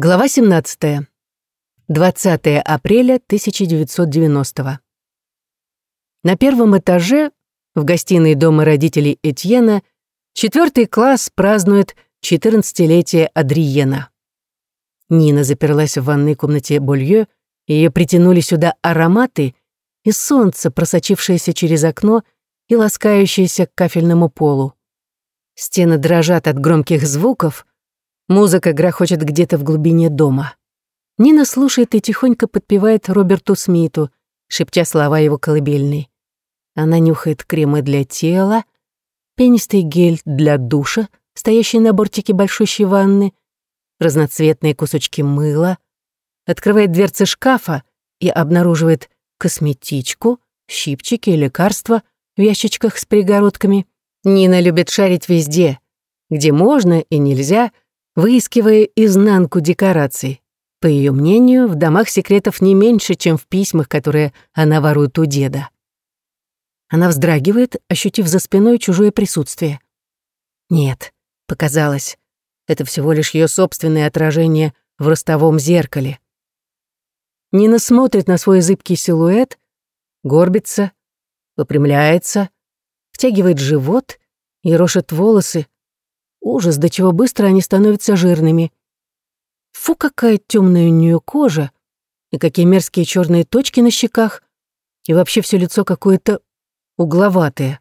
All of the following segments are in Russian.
Глава 17. 20 апреля 1990. На первом этаже, в гостиной дома родителей Этьена, четвертый класс празднует 14-летие Адриена. Нина заперлась в ванной комнате Болье, ее притянули сюда ароматы и солнце, просочившееся через окно и ласкающееся к кафельному полу. Стены дрожат от громких звуков, Музыка грохочет где-то в глубине дома. Нина слушает и тихонько подпевает Роберту Смиту, шепча слова его колыбельной. Она нюхает кремы для тела, пенистый гель для душа, стоящий на бортике большущей ванны, разноцветные кусочки мыла, открывает дверцы шкафа и обнаруживает косметичку, щипчики лекарства в ящичках с пригородками. Нина любит шарить везде, где можно и нельзя — выискивая изнанку декораций. По ее мнению, в домах секретов не меньше, чем в письмах, которые она ворует у деда. Она вздрагивает, ощутив за спиной чужое присутствие. Нет, показалось, это всего лишь ее собственное отражение в ростовом зеркале. Нина смотрит на свой зыбкий силуэт, горбится, выпрямляется, втягивает живот и рошит волосы, Ужас, до чего быстро они становятся жирными. Фу, какая темная у нее кожа, и какие мерзкие черные точки на щеках, и вообще все лицо какое-то угловатое.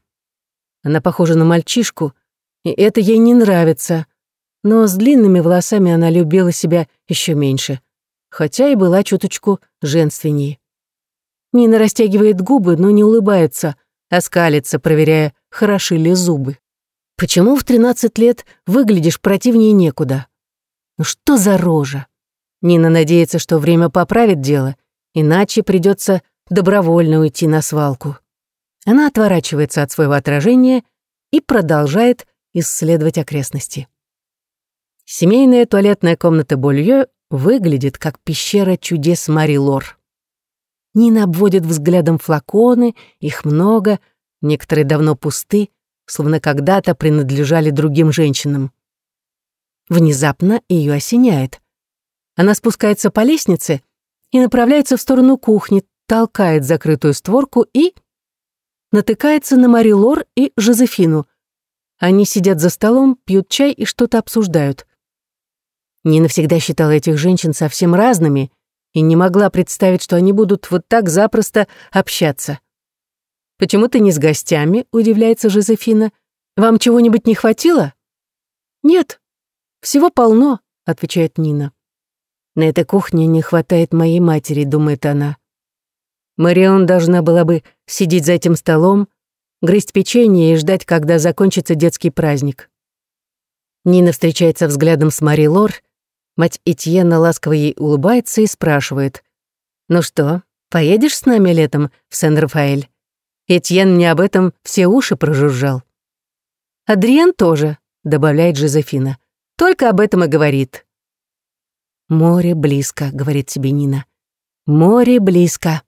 Она похожа на мальчишку, и это ей не нравится. Но с длинными волосами она любила себя еще меньше, хотя и была чуточку женственней. Нина растягивает губы, но не улыбается, а скалится, проверяя, хороши ли зубы. Почему в 13 лет выглядишь противнее некуда? Ну что за рожа? Нина надеется, что время поправит дело, иначе придется добровольно уйти на свалку. Она отворачивается от своего отражения и продолжает исследовать окрестности. Семейная туалетная комната Болье выглядит как пещера чудес Мари Лор. Нина обводит взглядом флаконы, их много, некоторые давно пусты, словно когда-то принадлежали другим женщинам. Внезапно ее осеняет. Она спускается по лестнице и направляется в сторону кухни, толкает закрытую створку и... натыкается на Мари Лор и Жозефину. Они сидят за столом, пьют чай и что-то обсуждают. Нина всегда считала этих женщин совсем разными и не могла представить, что они будут вот так запросто общаться. «Почему ты не с гостями?» — удивляется Жозефина. «Вам чего-нибудь не хватило?» «Нет, всего полно», — отвечает Нина. «На этой кухне не хватает моей матери», — думает она. Марион должна была бы сидеть за этим столом, грызть печенье и ждать, когда закончится детский праздник. Нина встречается взглядом с Мари Лор, мать Этьена ласково ей улыбается и спрашивает. «Ну что, поедешь с нами летом в Сен-Рафаэль?» Этьен мне об этом все уши прожужжал. «Адриен тоже», — добавляет Жозефина. «Только об этом и говорит». «Море близко», — говорит себе Нина. «Море близко».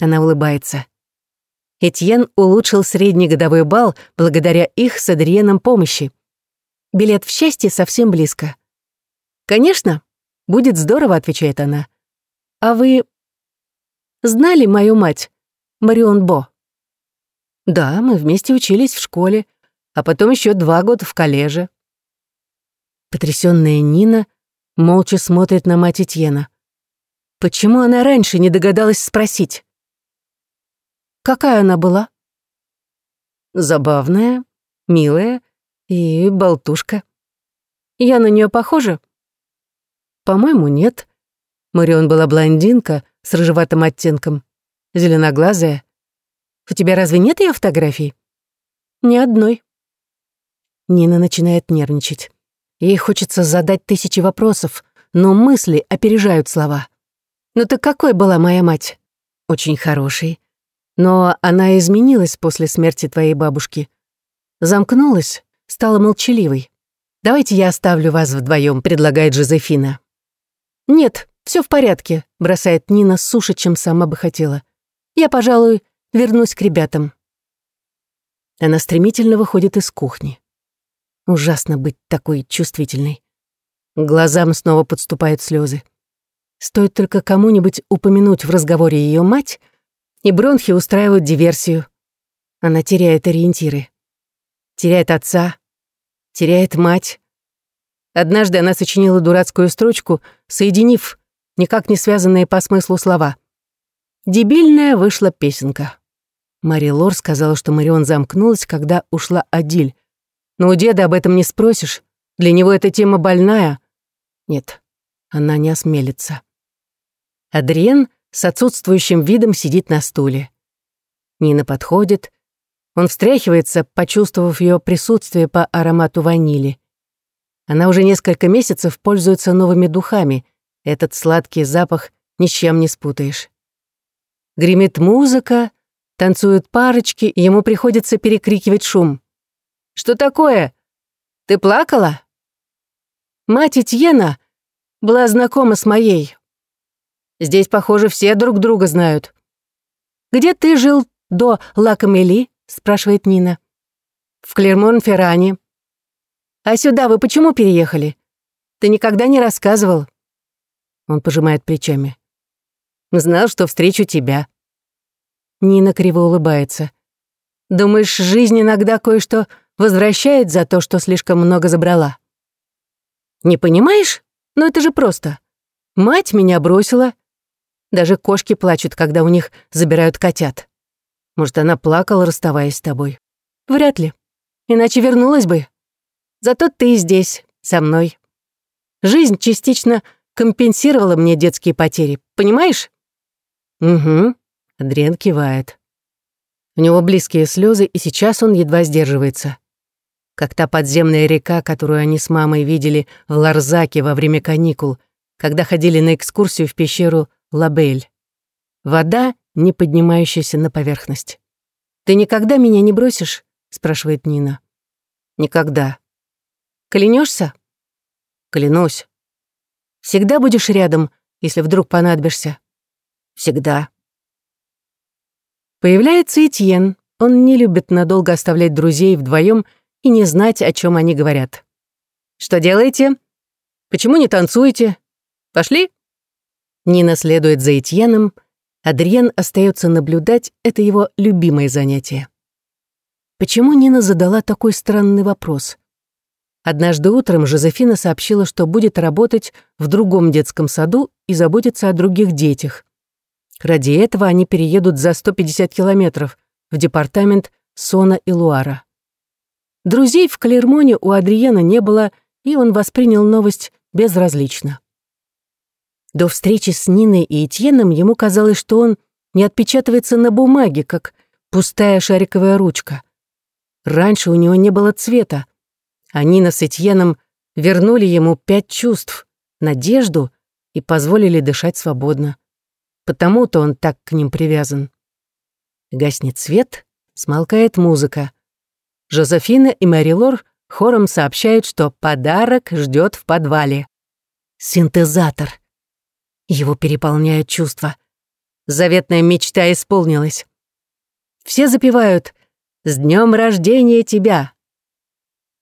Она улыбается. Этьен улучшил средний годовой балл благодаря их с Адриеном помощи. Билет в счастье совсем близко. «Конечно, будет здорово», — отвечает она. «А вы знали мою мать, Марион Бо?» Да, мы вместе учились в школе, а потом еще два года в коллеже. Потрясённая Нина молча смотрит на мать Этьена. Почему она раньше не догадалась спросить? Какая она была? Забавная, милая и болтушка. Я на нее похожа? По-моему, нет. Марион была блондинка с рыжеватым оттенком, зеленоглазая, у тебя разве нет ее фотографий? Ни одной. Нина начинает нервничать. Ей хочется задать тысячи вопросов, но мысли опережают слова. «Ну так какой была моя мать?» «Очень хорошей. Но она изменилась после смерти твоей бабушки. Замкнулась, стала молчаливой. Давайте я оставлю вас вдвоем, предлагает Жозефина. «Нет, все в порядке», — бросает Нина суше, чем сама бы хотела. «Я, пожалуй, Вернусь к ребятам. Она стремительно выходит из кухни. Ужасно быть такой чувствительной. Глазам снова подступают слезы. Стоит только кому-нибудь упомянуть в разговоре ее мать, и бронхи устраивают диверсию. Она теряет ориентиры. Теряет отца, теряет мать. Однажды она сочинила дурацкую строчку, соединив никак не связанные по смыслу слова. Дебильная вышла песенка. Мари Лор сказала, что Марион замкнулась, когда ушла Адиль. Но у деда об этом не спросишь. Для него эта тема больная. Нет, она не осмелится. Адриен с отсутствующим видом сидит на стуле. Нина подходит. Он встряхивается, почувствовав ее присутствие по аромату ванили. Она уже несколько месяцев пользуется новыми духами. Этот сладкий запах ни с чем не спутаешь. Гремит музыка, танцуют парочки, и ему приходится перекрикивать шум. «Что такое? Ты плакала?» Мать Этьена была знакома с моей. Здесь, похоже, все друг друга знают. «Где ты жил до Лакамели?» — спрашивает Нина. «В Клермон-Ферране». «А сюда вы почему переехали? Ты никогда не рассказывал». Он пожимает плечами. Знал, что встречу тебя». Нина криво улыбается. «Думаешь, жизнь иногда кое-что возвращает за то, что слишком много забрала?» «Не понимаешь? Ну это же просто. Мать меня бросила. Даже кошки плачут, когда у них забирают котят. Может, она плакала, расставаясь с тобой? Вряд ли. Иначе вернулась бы. Зато ты здесь, со мной. Жизнь частично компенсировала мне детские потери, понимаешь? «Угу», — Адриан кивает. У него близкие слезы, и сейчас он едва сдерживается. Как та подземная река, которую они с мамой видели в Ларзаке во время каникул, когда ходили на экскурсию в пещеру Лабель. Вода, не поднимающаяся на поверхность. «Ты никогда меня не бросишь?» — спрашивает Нина. «Никогда». «Клянешься?» «Клянусь». «Всегда будешь рядом, если вдруг понадобишься?» Всегда. Появляется Этьен. Он не любит надолго оставлять друзей вдвоем и не знать, о чем они говорят. «Что делаете? Почему не танцуете? Пошли?» Нина следует за Этьеном, Адриен остается наблюдать, это его любимое занятие. Почему Нина задала такой странный вопрос? Однажды утром Жозефина сообщила, что будет работать в другом детском саду и заботиться о других детях. Ради этого они переедут за 150 километров в департамент Сона и Луара. Друзей в Калермоне у Адриена не было, и он воспринял новость безразлично. До встречи с Ниной и Этьеном ему казалось, что он не отпечатывается на бумаге, как пустая шариковая ручка. Раньше у него не было цвета, а Нина с Этьеном вернули ему пять чувств, надежду и позволили дышать свободно. Потому-то он так к ним привязан. Гаснет свет, смолкает музыка. Жозефина и Мэри Лор хором сообщают, что подарок ждет в подвале. Синтезатор. Его переполняют чувства. Заветная мечта исполнилась. Все запевают «С днем рождения тебя!»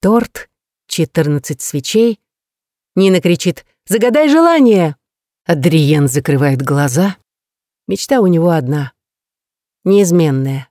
Торт, 14 свечей. Нина кричит «Загадай желание!» Адриен закрывает глаза. Мечта у него одна. Неизменная.